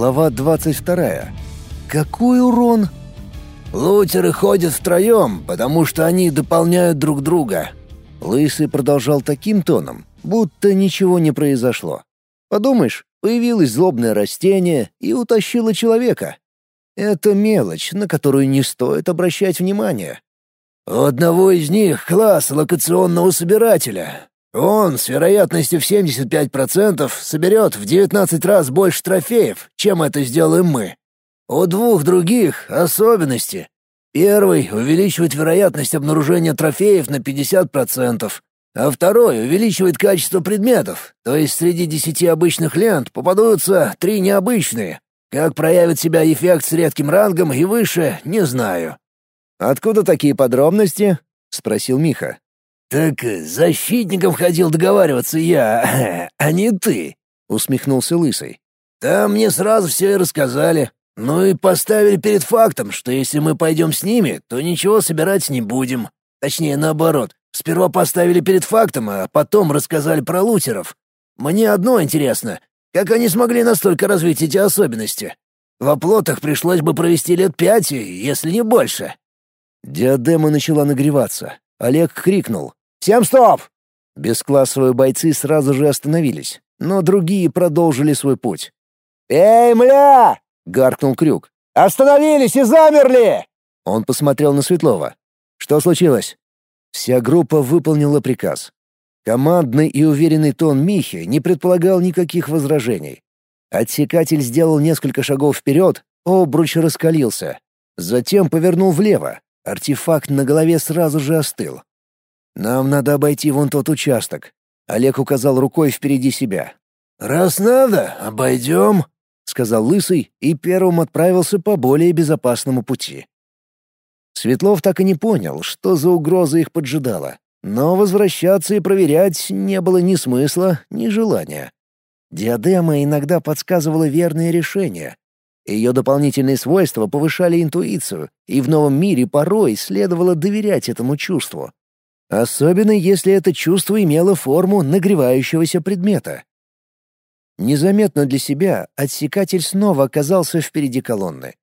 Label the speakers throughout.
Speaker 1: Глава 22. Какой урон?
Speaker 2: Лутеры ходят втроем, потому что они дополняют друг друга.
Speaker 1: Лысый продолжал таким тоном, будто ничего не произошло. Подумаешь, появилось злобное растение и утащило человека. Это мелочь, на которую не стоит обращать внимание.
Speaker 2: У одного из них класс локационного собирателя. Он с вероятностью в 75% соберет в 19 раз больше трофеев, чем это сделаем мы. У двух других особенности. Первый увеличивает вероятность обнаружения трофеев на 50%, а второй увеличивает качество предметов, то есть среди десяти обычных лент попадутся три необычные. Как проявит себя эффект с редким рангом и выше, не знаю.
Speaker 1: «Откуда такие подробности?» — спросил Миха.
Speaker 2: «Так защитником ходил договариваться я, а не ты», — усмехнулся Лысый. «Там мне сразу все и рассказали. Ну и поставили перед фактом, что если мы пойдем с ними, то ничего собирать не будем. Точнее, наоборот. Сперва поставили перед фактом, а потом рассказали про лутеров. Мне одно интересно. Как они смогли настолько развить эти особенности? В оплотах пришлось бы провести лет пять, если не больше.
Speaker 1: Диадема начала нагреваться. Олег крикнул. «Всем стоп!» Бесклассовые бойцы сразу же остановились, но другие продолжили свой путь. «Эй, мля!» — гаркнул Крюк. «Остановились и замерли!» Он посмотрел на Светлова. «Что случилось?» Вся группа выполнила приказ. Командный и уверенный тон Михи не предполагал никаких возражений. Отсекатель сделал несколько шагов вперед, обруч раскалился. Затем повернул влево, Артефакт на голове сразу же остыл. «Нам надо обойти вон тот участок», — Олег указал рукой впереди себя.
Speaker 2: «Раз надо, обойдем», — сказал Лысый и первым отправился по более безопасному пути.
Speaker 1: Светлов так и не понял, что за угроза их поджидала, но возвращаться и проверять не было ни смысла, ни желания. Диадема иногда подсказывала верные решения, ее дополнительные свойства повышали интуицию, и в новом мире порой следовало доверять этому чувству. Особенно если это чувство имело форму нагревающегося предмета. Незаметно для себя отсекатель снова оказался впереди колонны.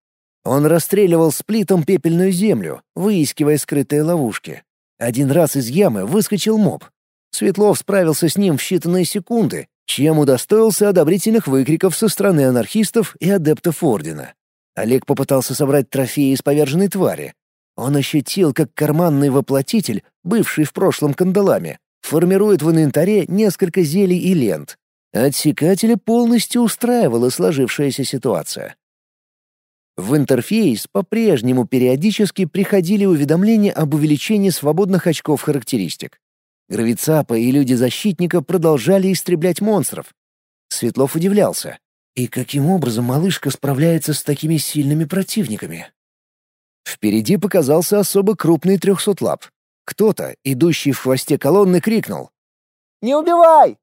Speaker 1: Он расстреливал сплитом пепельную землю, выискивая скрытые ловушки. Один раз из ямы выскочил моб. Светлов справился с ним в считанные секунды, чем удостоился одобрительных выкриков со стороны анархистов и адептов Ордена. Олег попытался собрать трофеи из поверженной твари. Он ощутил, как карманный воплотитель, бывший в прошлом кандалами, формирует в инвентаре несколько зелий и лент. Отсекателя полностью устраивала сложившаяся ситуация. В интерфейс по-прежнему периодически приходили уведомления об увеличении свободных очков характеристик. Гравицапа и люди-защитника продолжали истреблять монстров. Светлов удивлялся. И каким образом малышка справляется с такими сильными противниками? Впереди показался особо крупный трехсотлап. Кто-то, идущий в хвосте колонны, крикнул. «Не убивай!»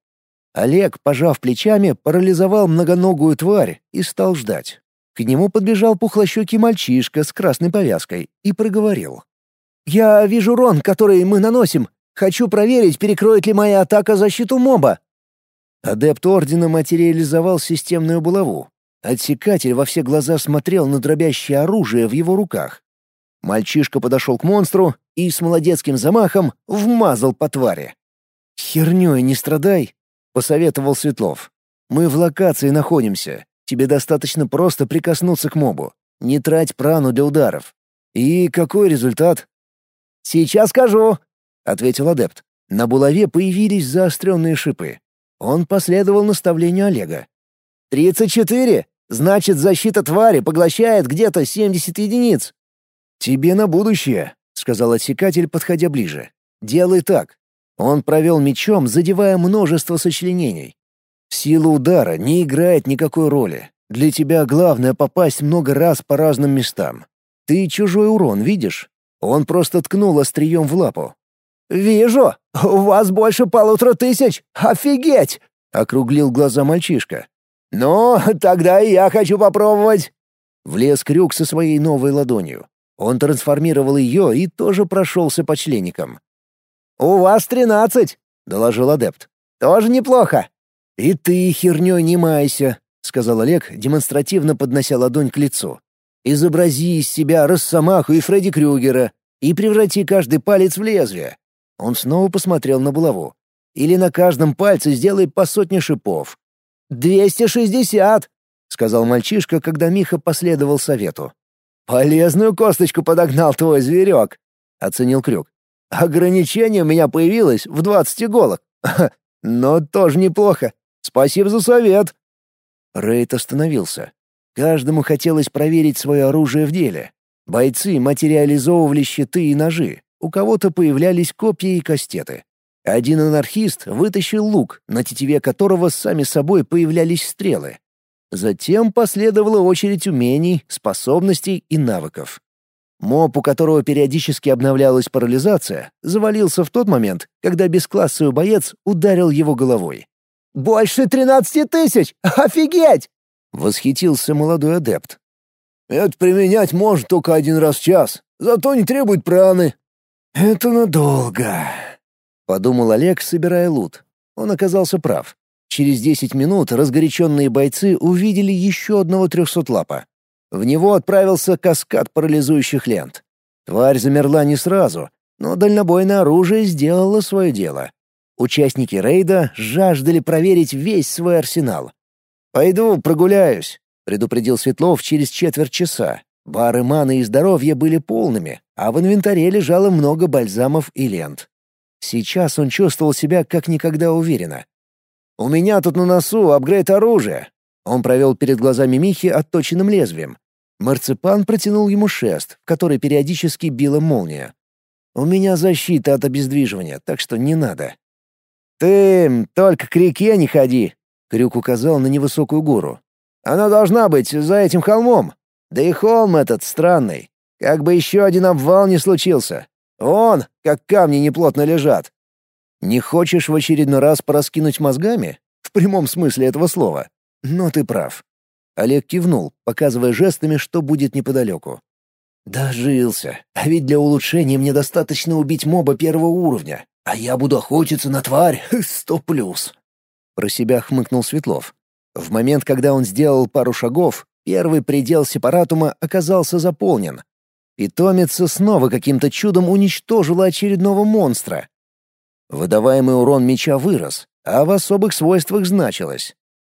Speaker 1: Олег, пожав плечами, парализовал многоногую тварь и стал ждать. К нему подбежал пухлощекий мальчишка с красной повязкой и проговорил. «Я вижу урон, который мы наносим. Хочу проверить, перекроет ли моя атака защиту моба». Адепт Ордена материализовал системную булаву. Отсекатель во все глаза смотрел на дробящее оружие в его руках. Мальчишка подошел к монстру и с молодецким замахом вмазал по твари. «Хернёй не страдай», — посоветовал Светлов. «Мы в локации находимся. Тебе достаточно просто прикоснуться к мобу. Не трать прану для ударов. И какой результат?» «Сейчас скажу», — ответил адепт. На булаве появились заостренные шипы. Он последовал наставлению Олега. «Тридцать четыре! Значит, защита твари поглощает где-то семьдесят единиц!» «Тебе на будущее», — сказал отсекатель, подходя ближе. «Делай так». Он провел мечом, задевая множество сочленений. Сила удара не играет никакой роли. Для тебя главное попасть много раз по разным местам. Ты чужой урон видишь? Он просто ткнул острием в лапу. «Вижу! У вас больше полутора тысяч! Офигеть!» — округлил глаза мальчишка. «Ну, тогда и я хочу попробовать!» Влез крюк со своей новой ладонью. Он трансформировал ее и тоже прошелся по членникам. «У вас тринадцать!» — доложил адепт. «Тоже неплохо!» «И ты хернёй не майся!» — сказал Олег, демонстративно поднося ладонь к лицу. «Изобрази из себя Росомаху и Фредди Крюгера и преврати каждый палец в лезвие». Он снова посмотрел на булаву. «Или на каждом пальце сделай по сотне шипов». «Двести шестьдесят!» — сказал мальчишка, когда Миха последовал совету. «Полезную косточку подогнал твой зверек», — оценил Крюк. «Ограничение у меня появилось в двадцати голах. Но тоже неплохо. Спасибо за совет». Рейд остановился. Каждому хотелось проверить свое оружие в деле. Бойцы материализовывали щиты и ножи. У кого-то появлялись копья и кастеты. Один анархист вытащил лук, на тетиве которого сами собой появлялись стрелы. Затем последовала очередь умений, способностей и навыков. Моб, у которого периодически обновлялась парализация, завалился в тот момент, когда бесклассовый боец ударил его головой. «Больше тринадцати тысяч! Офигеть!» — восхитился молодой адепт.
Speaker 2: «Это применять может только один раз в час, зато не требует праны».
Speaker 1: «Это надолго», — подумал Олег, собирая лут. Он оказался прав. Через десять минут разгоряченные бойцы увидели еще одного трехсотлапа. В него отправился каскад парализующих лент. Тварь замерла не сразу, но дальнобойное оружие сделало свое дело. Участники рейда жаждали проверить весь свой арсенал. «Пойду прогуляюсь», — предупредил Светлов через четверть часа. Бары маны и здоровья были полными, а в инвентаре лежало много бальзамов и лент. Сейчас он чувствовал себя как никогда уверенно. «У меня тут на носу апгрейд оружия». Он провел перед глазами Михи отточенным лезвием. Марципан протянул ему шест, который периодически била молния. «У меня защита от обездвиживания, так что не надо». «Ты только к реке не ходи», — Крюк указал на невысокую гору. «Она должна быть за этим холмом. Да и холм этот странный. Как бы еще один обвал не случился. Он, как камни неплотно лежат. Не хочешь в очередной раз пораскинуть мозгами? В прямом смысле этого слова. Но ты прав. Олег кивнул, показывая жестами, что будет неподалеку. «Дожился. А ведь для улучшения мне достаточно убить моба первого уровня. А я буду охотиться на тварь сто плюс». Про себя хмыкнул Светлов. В момент, когда он сделал пару шагов, первый предел сепаратума оказался заполнен. Питомица снова каким-то чудом уничтожила очередного монстра. Выдаваемый урон меча вырос, а в особых свойствах значилось.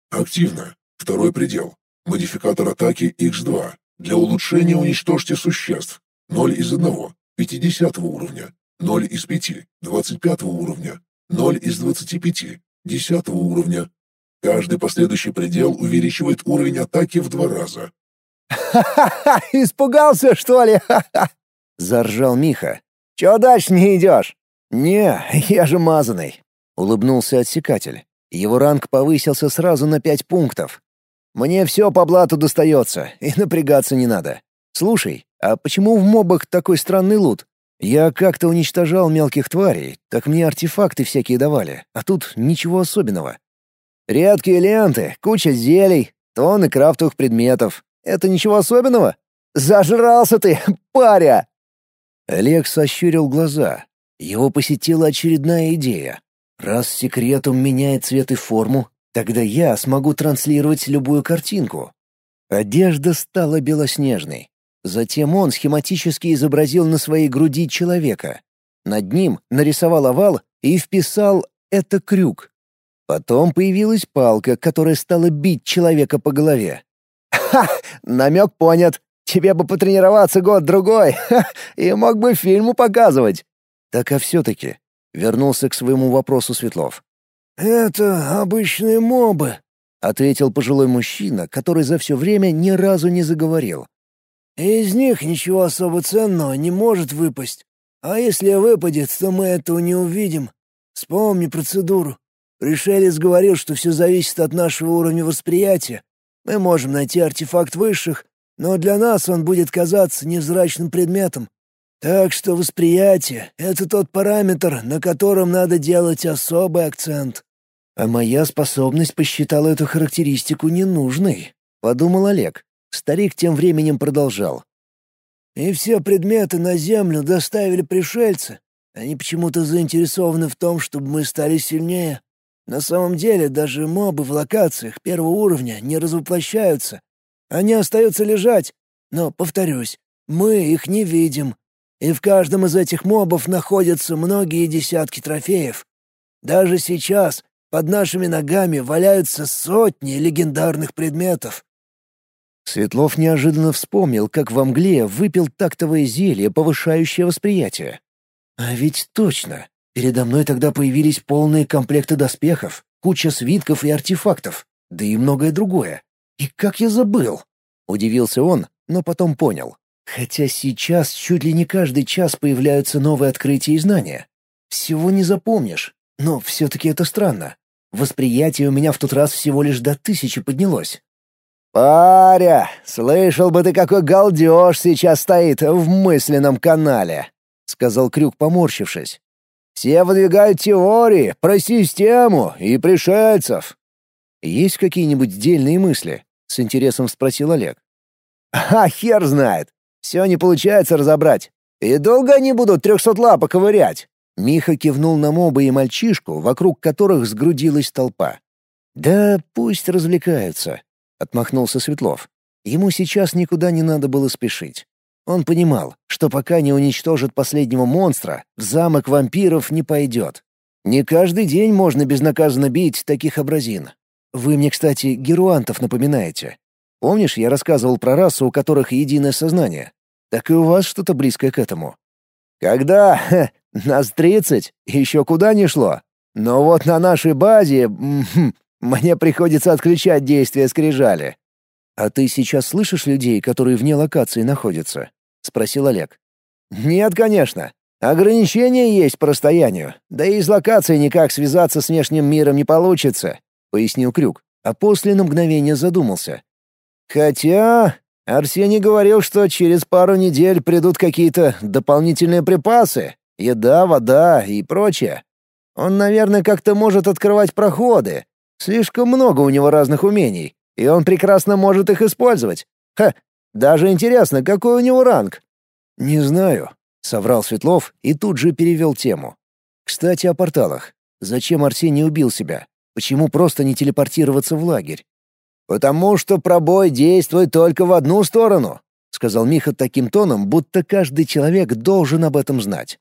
Speaker 3: «Активно. Второй предел. Модификатор атаки X2. Для улучшения уничтожьте существ. 0 из 1, 50 уровня. 0 из 5, 25 уровня. 0 из 25, 10 уровня. Каждый последующий предел увеличивает уровень атаки в два раза.
Speaker 1: «Ха-ха-ха! Испугался, что ли? Ха-ха!» — заржал Миха. «Чё дальше не идешь?» «Не, я же мазаный», — улыбнулся отсекатель. Его ранг повысился сразу на пять пунктов. Мне все по блату достается, и напрягаться не надо. Слушай, а почему в мобах такой странный лут? Я как-то уничтожал мелких тварей, так мне артефакты всякие давали, а тут ничего особенного. Редкие ленты, куча зелий, тонны крафтовых предметов. Это ничего особенного? Зажрался ты, паря!» Олег сощурил глаза. Его посетила очередная идея. Раз секретом меняет цвет и форму, Тогда я смогу транслировать любую картинку. Одежда стала белоснежной. Затем он схематически изобразил на своей груди человека. Над ним нарисовал овал и вписал «это крюк». Потом появилась палка, которая стала бить человека по голове. «Ха! Намек понят. Тебе бы потренироваться год-другой, и мог бы фильму показывать». «Так а все-таки...» — вернулся к своему вопросу Светлов.
Speaker 2: «Это обычные мобы», — ответил пожилой мужчина, который за все время ни разу не заговорил. «Из них ничего особо ценного не может выпасть. А если выпадет, то мы этого не увидим. Вспомни процедуру. Пришелец говорил, что все зависит от нашего уровня восприятия. Мы можем найти артефакт высших, но для нас он будет казаться невзрачным предметом. Так что восприятие — это тот параметр, на котором надо делать особый акцент.
Speaker 1: А моя способность посчитала эту характеристику ненужной, подумал Олег. Старик тем временем продолжал.
Speaker 2: И все предметы на землю доставили пришельцы. Они почему-то заинтересованы в том, чтобы мы стали сильнее. На самом деле даже мобы в локациях первого уровня не развоплощаются. Они остаются лежать, но, повторюсь, мы их не видим. И в каждом из этих мобов находятся многие десятки трофеев. Даже сейчас под нашими ногами валяются сотни легендарных предметов.
Speaker 1: Светлов неожиданно вспомнил, как во мгле выпил тактовое зелье, повышающее восприятие. А ведь точно, передо мной тогда появились полные комплекты доспехов, куча свитков и артефактов, да и многое другое. И как я забыл? Удивился он, но потом понял. Хотя сейчас чуть ли не каждый час появляются новые открытия и знания. Всего не запомнишь, но все-таки это странно. Восприятие у меня в тот раз всего лишь до тысячи поднялось.
Speaker 2: «Паря, слышал бы ты, какой галдеж сейчас стоит в мысленном канале!» — сказал Крюк, поморщившись. «Все выдвигают теории про систему и пришельцев».
Speaker 1: «Есть какие-нибудь дельные мысли?» — с интересом спросил Олег.
Speaker 2: «А хер знает! Все не получается разобрать. И долго они будут трехсот лапок ковырять?»
Speaker 1: Миха кивнул на моба и мальчишку, вокруг которых сгрудилась толпа. «Да пусть развлекаются. — отмахнулся Светлов. Ему сейчас никуда не надо было спешить. Он понимал, что пока не уничтожит последнего монстра, в замок вампиров не пойдет. Не каждый день можно безнаказанно бить таких образин. Вы мне, кстати, геруантов напоминаете. Помнишь, я рассказывал про расу, у которых единое сознание? Так и у вас что-то близкое к этому.
Speaker 2: Когда? Ха, нас тридцать, еще куда не шло. Но вот на нашей базе мне приходится отключать действие скрижали.
Speaker 1: А ты сейчас слышишь людей, которые вне локации находятся? спросил Олег.
Speaker 2: Нет, конечно. Ограничения есть по расстоянию. Да и из локации никак связаться с внешним миром не получится, пояснил Крюк, а после на мгновение задумался. Хотя Арсений говорил, что через пару недель придут какие-то дополнительные припасы, еда, вода и прочее. Он, наверное, как-то может открывать проходы, Слишком много у него разных умений, и он прекрасно может их использовать. Ха, даже интересно, какой у него ранг.
Speaker 1: Не знаю, соврал Светлов и тут же перевел тему. Кстати, о порталах. Зачем Арсений убил себя? Почему просто не телепортироваться в лагерь?
Speaker 2: Потому что пробой действует только в одну сторону, сказал Миха таким тоном, будто каждый человек должен об этом знать.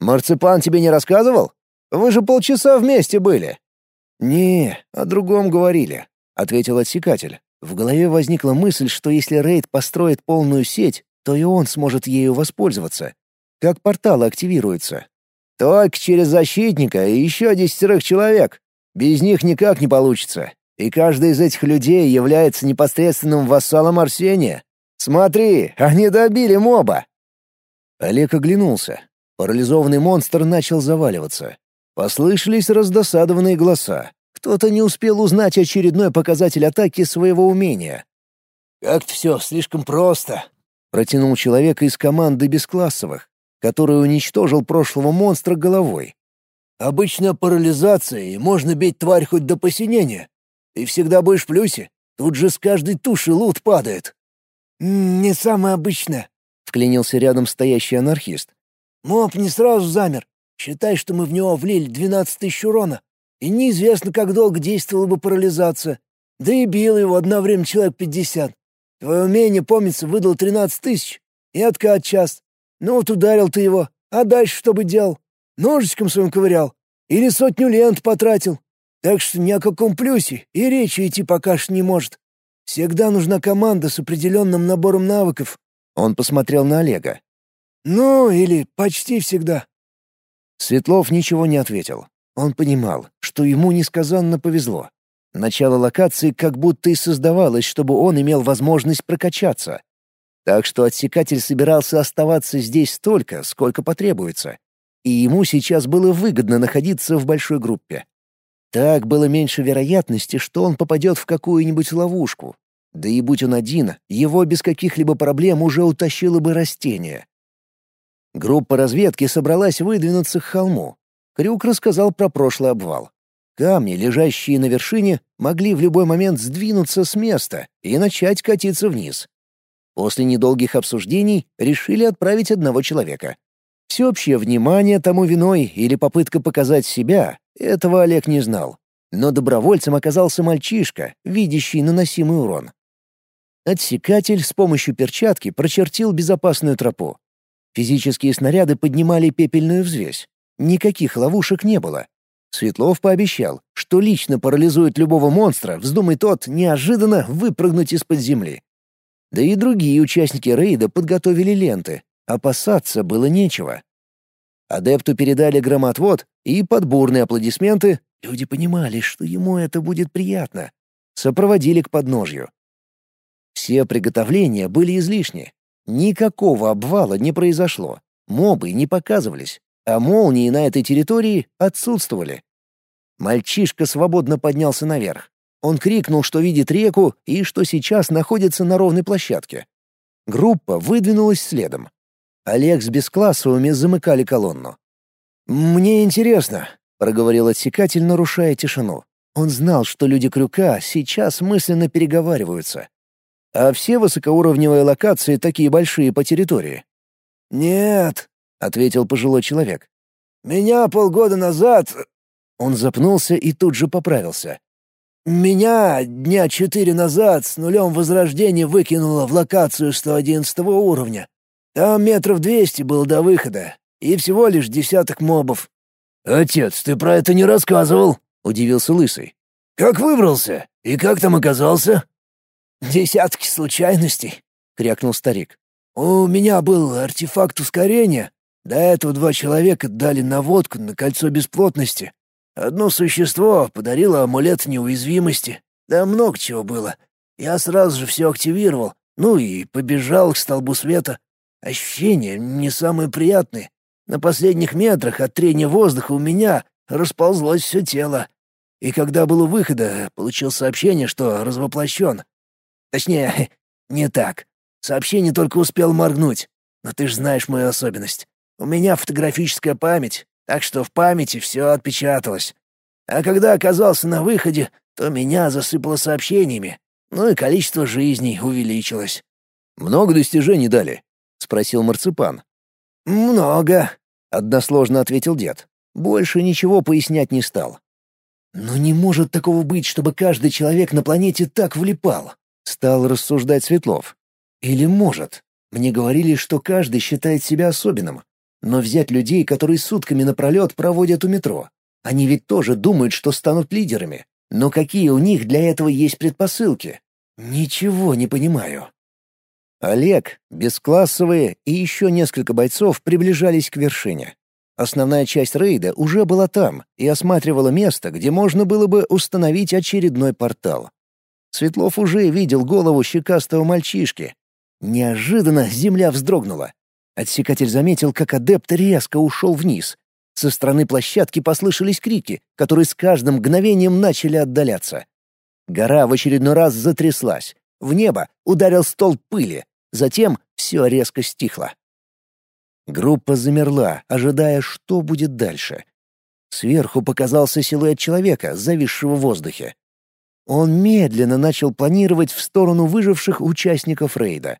Speaker 2: Марципан тебе не рассказывал? Вы же полчаса вместе были.
Speaker 1: «Не, о другом говорили», — ответил отсекатель. В голове возникла мысль, что если рейд построит полную сеть, то и он сможет ею воспользоваться. Как порталы активируются?
Speaker 2: Только через защитника и еще десятерых человек. Без них никак не получится. И каждый из этих людей является непосредственным вассалом Арсения. Смотри, они добили моба.
Speaker 1: Олег оглянулся. Парализованный монстр начал заваливаться. Послышались раздосадованные голоса. Кто-то не успел узнать очередной показатель атаки своего умения.
Speaker 2: «Как-то все слишком просто», —
Speaker 1: протянул человек из команды бесклассовых, который уничтожил прошлого монстра головой.
Speaker 2: «Обычно парализацией можно бить тварь хоть до посинения. Ты всегда будешь в плюсе. Тут же с каждой туши лут падает». «Не самое обычное», — вклинился рядом стоящий анархист. «Моб не сразу замер. Считай, что мы в него влили двенадцать тысяч урона, и неизвестно, как долго действовала бы парализация. Да и бил его одновременно человек пятьдесят. Твое умение, помнится, выдал тринадцать тысяч. И откат час. Ну вот ударил ты его, а дальше что бы делал? Ножичком своим ковырял. Или сотню лент потратил. Так что ни о каком плюсе и речи идти пока что не может. Всегда нужна команда с определенным набором навыков.
Speaker 1: Он посмотрел на Олега.
Speaker 2: Ну, или почти всегда.
Speaker 1: Светлов ничего не ответил. Он понимал, что ему несказанно повезло. Начало локации как будто и создавалось, чтобы он имел возможность прокачаться. Так что отсекатель собирался оставаться здесь столько, сколько потребуется. И ему сейчас было выгодно находиться в большой группе. Так было меньше вероятности, что он попадет в какую-нибудь ловушку. Да и будь он один, его без каких-либо проблем уже утащило бы растение. Группа разведки собралась выдвинуться к холму. Крюк рассказал про прошлый обвал. Камни, лежащие на вершине, могли в любой момент сдвинуться с места и начать катиться вниз. После недолгих обсуждений решили отправить одного человека. Всеобщее внимание тому виной или попытка показать себя — этого Олег не знал. Но добровольцем оказался мальчишка, видящий наносимый урон. Отсекатель с помощью перчатки прочертил безопасную тропу. Физические снаряды поднимали пепельную взвесь. Никаких ловушек не было. Светлов пообещал, что лично парализует любого монстра, вздумай тот неожиданно выпрыгнуть из-под земли. Да и другие участники рейда подготовили ленты. Опасаться было нечего. Адепту передали громотвод, и под бурные аплодисменты люди понимали, что ему это будет приятно. Сопроводили к подножью. Все приготовления были излишни. Никакого обвала не произошло. Мобы не показывались, а молнии на этой территории отсутствовали. Мальчишка свободно поднялся наверх. Он крикнул, что видит реку и что сейчас находится на ровной площадке. Группа выдвинулась следом. Олег с Бесклассовыми замыкали колонну. «Мне интересно», — проговорил отсекатель, нарушая тишину. Он знал, что люди Крюка сейчас мысленно переговариваются. «А все высокоуровневые локации такие большие по территории?»
Speaker 2: «Нет», — ответил пожилой человек. «Меня полгода назад
Speaker 1: он запнулся и тут же поправился.
Speaker 2: «Меня дня четыре назад с нулем возрождения выкинуло в локацию 111 уровня. Там метров двести было до выхода, и всего лишь десяток мобов».
Speaker 4: «Отец, ты про это не рассказывал?»
Speaker 1: — удивился Лысый.
Speaker 2: «Как выбрался? И как там оказался?»
Speaker 4: «Десятки случайностей», — крякнул старик.
Speaker 2: «У меня был артефакт ускорения. До этого два человека дали наводку на кольцо бесплотности. Одно существо подарило амулет неуязвимости. Да много чего было. Я сразу же все активировал, ну и побежал к столбу света. Ощущения не самые приятные. На последних метрах от трения воздуха у меня расползлось все тело. И когда был у выхода, получил сообщение, что развоплощен. Точнее, не так. Сообщение только успел моргнуть. Но ты ж знаешь мою особенность. У меня фотографическая память, так что в памяти все отпечаталось. А когда оказался на выходе, то меня засыпало сообщениями, ну и количество жизней увеличилось.
Speaker 1: «Много достижений дали?» — спросил Марципан.
Speaker 2: «Много», —
Speaker 1: односложно ответил дед. Больше ничего пояснять не стал. «Но не может такого быть, чтобы каждый человек на планете так влипал», — стал рассуждать Светлов. «Или может? Мне говорили, что каждый считает себя особенным, но взять людей, которые сутками напролет проводят у метро. Они ведь тоже думают, что станут лидерами. Но какие у них для этого есть предпосылки? Ничего не понимаю. Олег, бесклассовые и еще несколько бойцов приближались к вершине. Основная часть рейда уже была там и осматривала место, где можно было бы установить очередной портал. Светлов уже видел голову щекастого мальчишки. Неожиданно земля вздрогнула. Отсекатель заметил, как адепт резко ушел вниз. Со стороны площадки послышались крики, которые с каждым мгновением начали отдаляться. Гора в очередной раз затряслась. В небо ударил стол пыли. Затем все резко стихло. Группа замерла, ожидая, что будет дальше. Сверху показался силуэт человека, зависшего в воздухе. Он медленно начал планировать в сторону выживших участников рейда.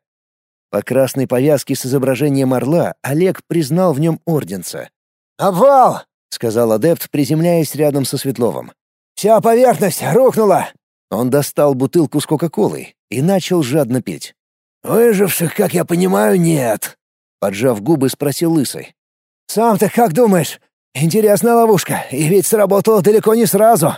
Speaker 1: По красной повязке с изображением орла Олег признал в нем орденца.
Speaker 2: «Обвал!»
Speaker 1: — сказал адепт, приземляясь рядом со Светловым.
Speaker 2: «Вся поверхность рухнула!»
Speaker 1: Он достал бутылку с Кока-Колой и начал жадно пить.
Speaker 2: «Выживших, как я понимаю, нет», —
Speaker 1: поджав губы, спросил Лысый.
Speaker 2: «Сам ты как думаешь? Интересная ловушка, и ведь сработала далеко не сразу».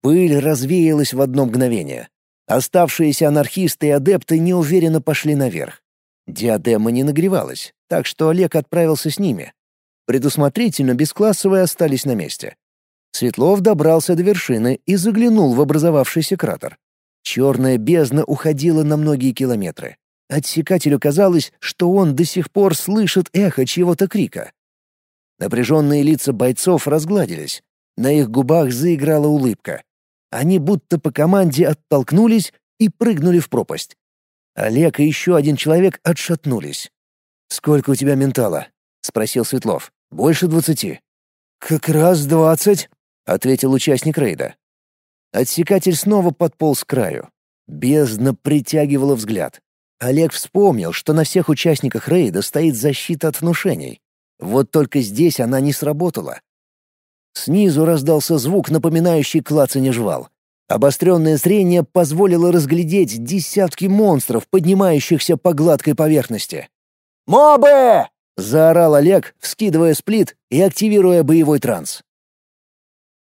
Speaker 1: Пыль развеялась в одно мгновение. Оставшиеся анархисты и адепты неуверенно пошли наверх. Диадема не нагревалась, так что Олег отправился с ними. Предусмотрительно бесклассовые остались на месте. Светлов добрался до вершины и заглянул в образовавшийся кратер. Черная бездна уходила на многие километры. Отсекателю казалось, что он до сих пор слышит эхо чьего-то крика. Напряженные лица бойцов разгладились. На их губах заиграла улыбка. Они будто по команде оттолкнулись и прыгнули в пропасть. Олег и еще один человек отшатнулись. «Сколько у тебя ментала?» — спросил Светлов. «Больше двадцати».
Speaker 2: «Как раз двадцать», ——
Speaker 1: ответил участник рейда. Отсекатель снова подполз к краю. Бездна притягивала взгляд. Олег вспомнил, что на всех участниках рейда стоит защита от внушений. Вот только здесь она не сработала. Снизу раздался звук, напоминающий клацанье жвал. Обостренное зрение позволило разглядеть десятки монстров, поднимающихся по гладкой поверхности.
Speaker 2: «Мобы!»
Speaker 1: — заорал Олег, вскидывая сплит и активируя боевой транс.